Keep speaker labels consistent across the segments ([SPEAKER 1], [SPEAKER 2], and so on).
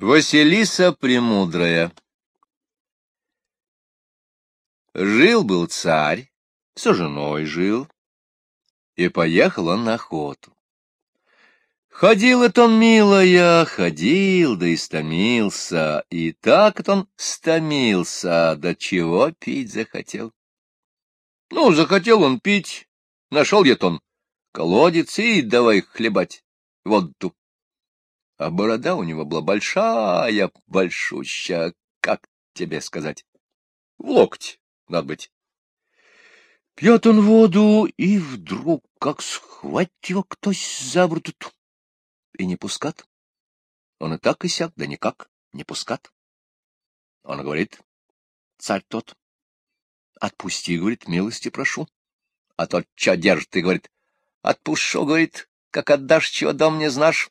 [SPEAKER 1] Василиса Премудрая Жил-был царь, со женой жил, и поехал он на охоту. Ходил это он, милая, ходил, да истомился, и так это он стомился, до чего пить захотел. Ну, захотел он пить, нашел я он колодец, и давай хлебать воду а борода у него была большая, большущая, как тебе сказать, в локоть, надо быть. Пьет он воду, и вдруг, как схватит его кто-то за бороду, и не пускат. Он и так и сяк, да никак, не пускат. Он говорит, царь тот, отпусти, говорит, милости прошу. А тот, что держит, и говорит, отпущу, говорит, как отдашь, чего дом не знаешь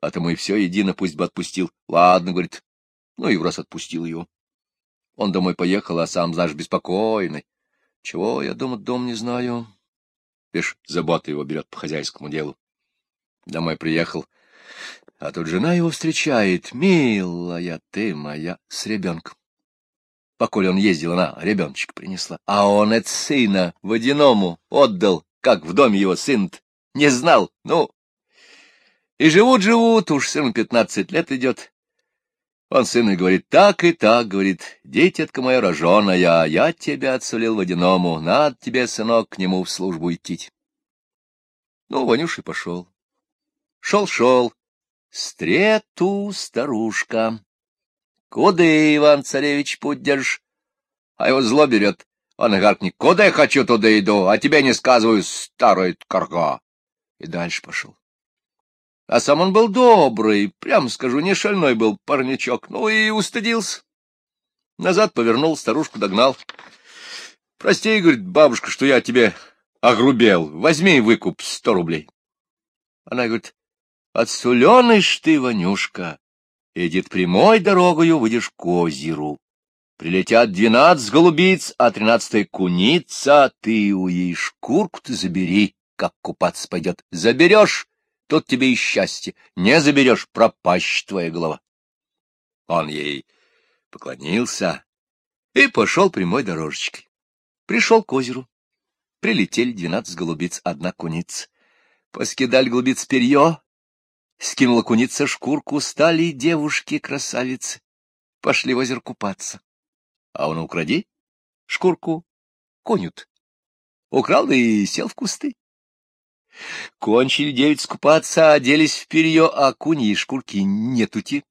[SPEAKER 1] а то мы все едино пусть бы отпустил. Ладно, говорит. Ну и в раз отпустил его. Он домой поехал, а сам, знаешь, беспокойный. Чего, я дома дом не знаю. Видишь, забота его берет по хозяйскому делу. Домой приехал, а тут жена его встречает. Милая ты моя, с ребенком. Поколь он ездил, она ребеночек принесла. А он от сына водяному отдал, как в доме его сын. Не знал, ну, и живут-живут, уж сын пятнадцать лет идет. Он сын и говорит, так и так, говорит, дитятка моя роженая, я тебя отсулил водяному, надо тебе, сынок, к нему в службу идти. Ну, Ванюша пошел. Шел-шел, стрету старушка. Куда, Иван-царевич, путь? А его зло берет. Он и гаркнет, куда я хочу, туда иду, а тебе не сказываю, старая карга. И дальше пошел. А сам он был добрый, прям скажу, не шальной был парничок, ну и устыдился. Назад повернул, старушку догнал. — Прости, — говорит бабушка, — что я тебе огрубел. Возьми выкуп сто рублей. Она говорит, — отсуленый ж ты, Ванюшка, идет прямой дорогою, выйдешь к озеру. Прилетят двенадцать голубиц, а тринадцатая куница, ты у ей шкурку-то забери, как купаться пойдет. Заберешь тут тебе и счастье. Не заберешь, пропащ твоя голова. Он ей поклонился и пошел прямой дорожечкой. Пришел к озеру. Прилетели двенадцать голубиц, одна куница. Поскидали голубиц перье, скинула куница шкурку, стали девушки-красавицы. Пошли в озеро купаться. А он укради шкурку, конют. Украл да и сел в кусты. Кончили девять скупаться, оделись в перье, а куни и шкурки нетути.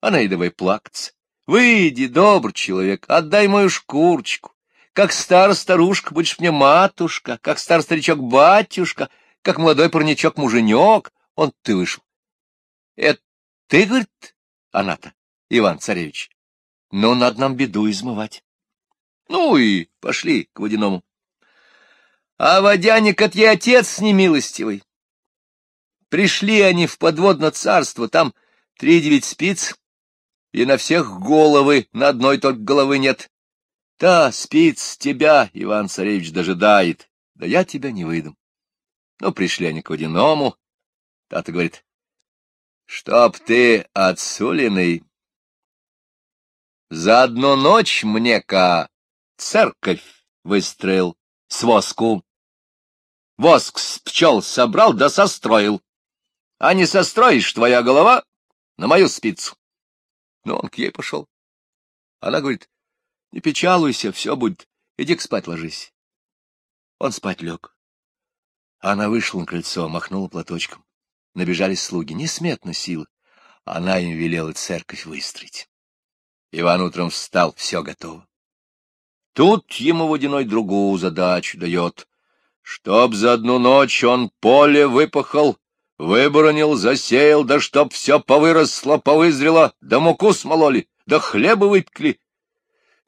[SPEAKER 1] Она и давай плакаться. Выйди, добрый человек, отдай мою шкурочку. Как стар старушка будешь мне матушка, как стар старичок батюшка, как молодой парничок муженек. Он ты вышел. Это ты, говорит, она-то, Иван-царевич. Ну, надо нам беду измывать. Ну и пошли к водяному. А водяник от ей отец немилостивый. Пришли они в подводное царство, там три девять спиц, и на всех головы, на одной только головы нет. Та спиц тебя, Иван-царевич, дожидает, да я тебя не выдам. Ну, пришли они к водяному, тата говорит, чтоб ты отсуленный. За одну ночь мне-ка церковь выстроил с воску. Воск с пчел собрал да состроил. А не состроишь, твоя голова на мою спицу. Но он к ей пошел. Она говорит, не печалуйся, все будет, иди к спать ложись. Он спать лег. Она вышла на крыльцо, махнула платочком. Набежались слуги, несметно силы. Она им велела церковь выстроить. Иван утром встал, все готово. Тут ему водяной другую задачу дает Чтоб за одну ночь он поле выпахал, выборонил, засеял, да чтоб все повыросло, повызрело, да муку смололи, да хлеба выпекли.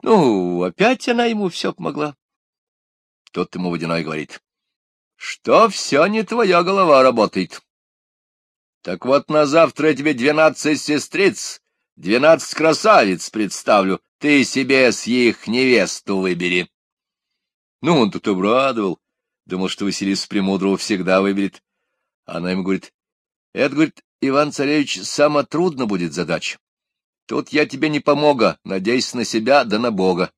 [SPEAKER 1] Ну, опять она ему все помогла. Тот ему водяной говорит, что все не твоя голова работает. Так вот на завтра я тебе двенадцать сестриц, двенадцать красавиц представлю, ты себе с их невесту выбери. Ну, он тут обрадовал Думал, что Василиса Премудрого всегда выберет. Она ему говорит, это, говорит, Иван-царевич, само трудно будет задача. Тут я тебе не помога, надейся на себя да на Бога.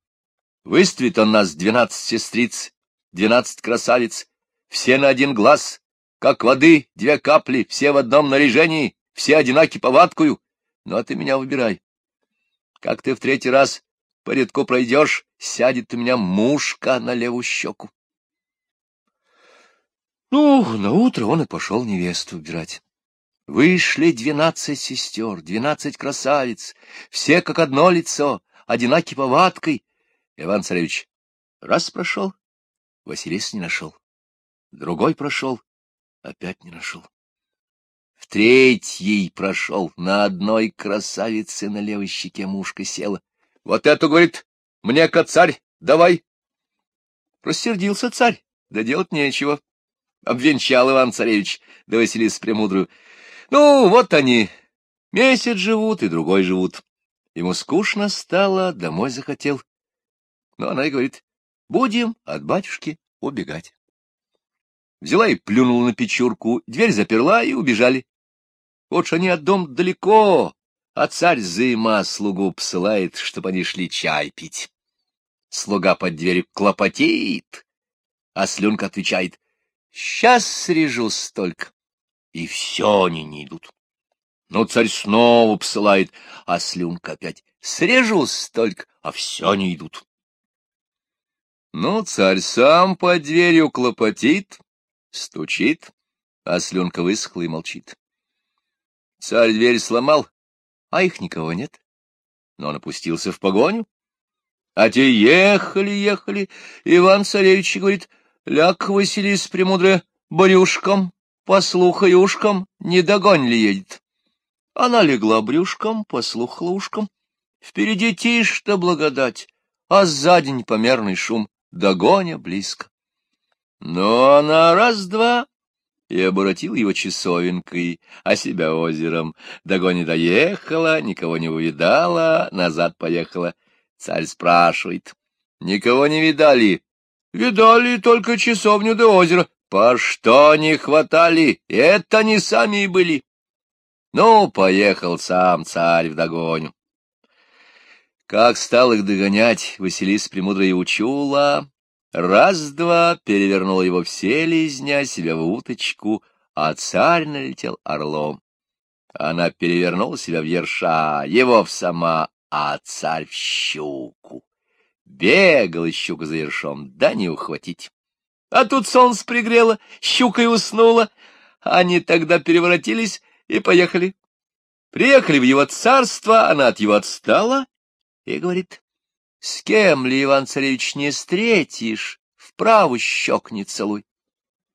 [SPEAKER 1] Выставит он нас двенадцать сестриц, двенадцать красавиц, все на один глаз, как воды, две капли, все в одном наряжении, все одинаки повадкую, но ты меня выбирай. Как ты в третий раз по редку пройдешь, сядет у меня мушка на левую щеку. Ну, на утро он и пошел невесту убирать. Вышли двенадцать сестер, двенадцать красавиц, все как одно лицо, одинаки повадкой. Иван-царевич раз прошел, Василис не нашел. Другой прошел, опять не нашел. В третий прошел, на одной красавице на левой щеке мушка села. Вот эту, говорит, мне-ка царь, давай. Рассердился царь, да делать нечего. Обвенчал Иван-царевич, да Василис Премудрую. Ну, вот они, месяц живут и другой живут. Ему скучно стало, домой захотел. Но она и говорит, будем от батюшки убегать. Взяла и плюнула на печурку, дверь заперла и убежали. Вот ж они от дом далеко, а царь зыма слугу посылает, чтобы они шли чай пить. Слуга под дверью клопотеет, а слюнка отвечает, «Сейчас срежу столько». И все они не идут. Ну, царь снова посылает, а слюнка опять, «Срежу столько», а все не идут. Ну, царь сам под дверью клопотит, стучит, а слюнка высохла и молчит. Царь дверь сломал, а их никого нет. Но он опустился в погоню. А те ехали, ехали. Иван-царевич говорит, ляг Василис Премудрая брюшком, послухай ушком, не догонь ли едет. Она легла брюшком, послухала ушком. Впереди тишь-то благодать, а сзади непомерный шум, догоня близко. Но она раз-два и оборотил его часовенкой, а себя озером. Догони доехала, никого не увидала, назад поехала. Царь спрашивает, никого не видали? Видали только часовню до озера. По что не хватали? Это не сами и были. Ну, поехал сам царь в догоню. Как стал их догонять, Василис Премудрая учула, Раз-два перевернул его все лизня себя в уточку, а царь налетел орлом. Она перевернула себя в ерша, его в сама, а царь в щуку. Бегала щука за ершом, да не ухватить. А тут солнце пригрело, щука и уснула. Они тогда переворотились и поехали. Приехали в его царство, она от его отстала и говорит, с кем ли, Иван-царевич, не встретишь, вправо щек не целуй.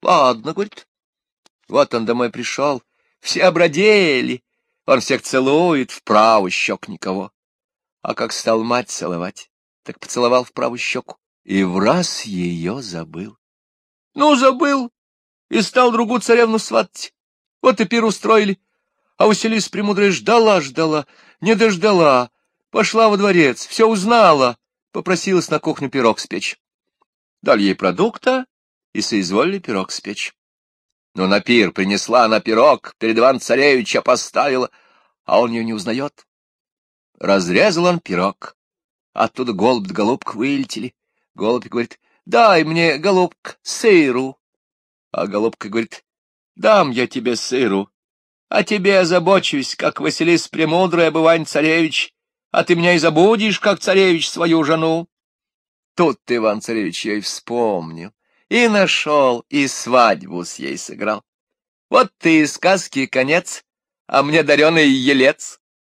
[SPEAKER 1] Ладно, говорит. Вот он домой пришел, все обродели, он всех целует, вправо щек никого. А как стал мать целовать, так поцеловал в правую щеку и в раз ее забыл. Ну, забыл, и стал другую царевну сватать. Вот и пир устроили. А Василиса Премудрая ждала-ждала, не дождала, Пошла во дворец, все узнала, попросилась на кухню пирог спечь. Дали ей продукта и соизволили пирог спечь. Но на пир принесла она пирог, перед Иван-царевича поставила, а он ее не узнает. Разрезал он пирог. Оттуда голубь голубка вылетели. Голубь говорит, дай мне, голубка, сыру. А голубка говорит, дам я тебе сыру, а тебе озабочусь, как Василис Премудрый, обывань царевич, а ты меня и забудешь, как царевич свою жену. Тут Иван-царевич я и вспомнил, и нашел, и свадьбу с ей сыграл. Вот ты и сказки конец, а мне дареный елец.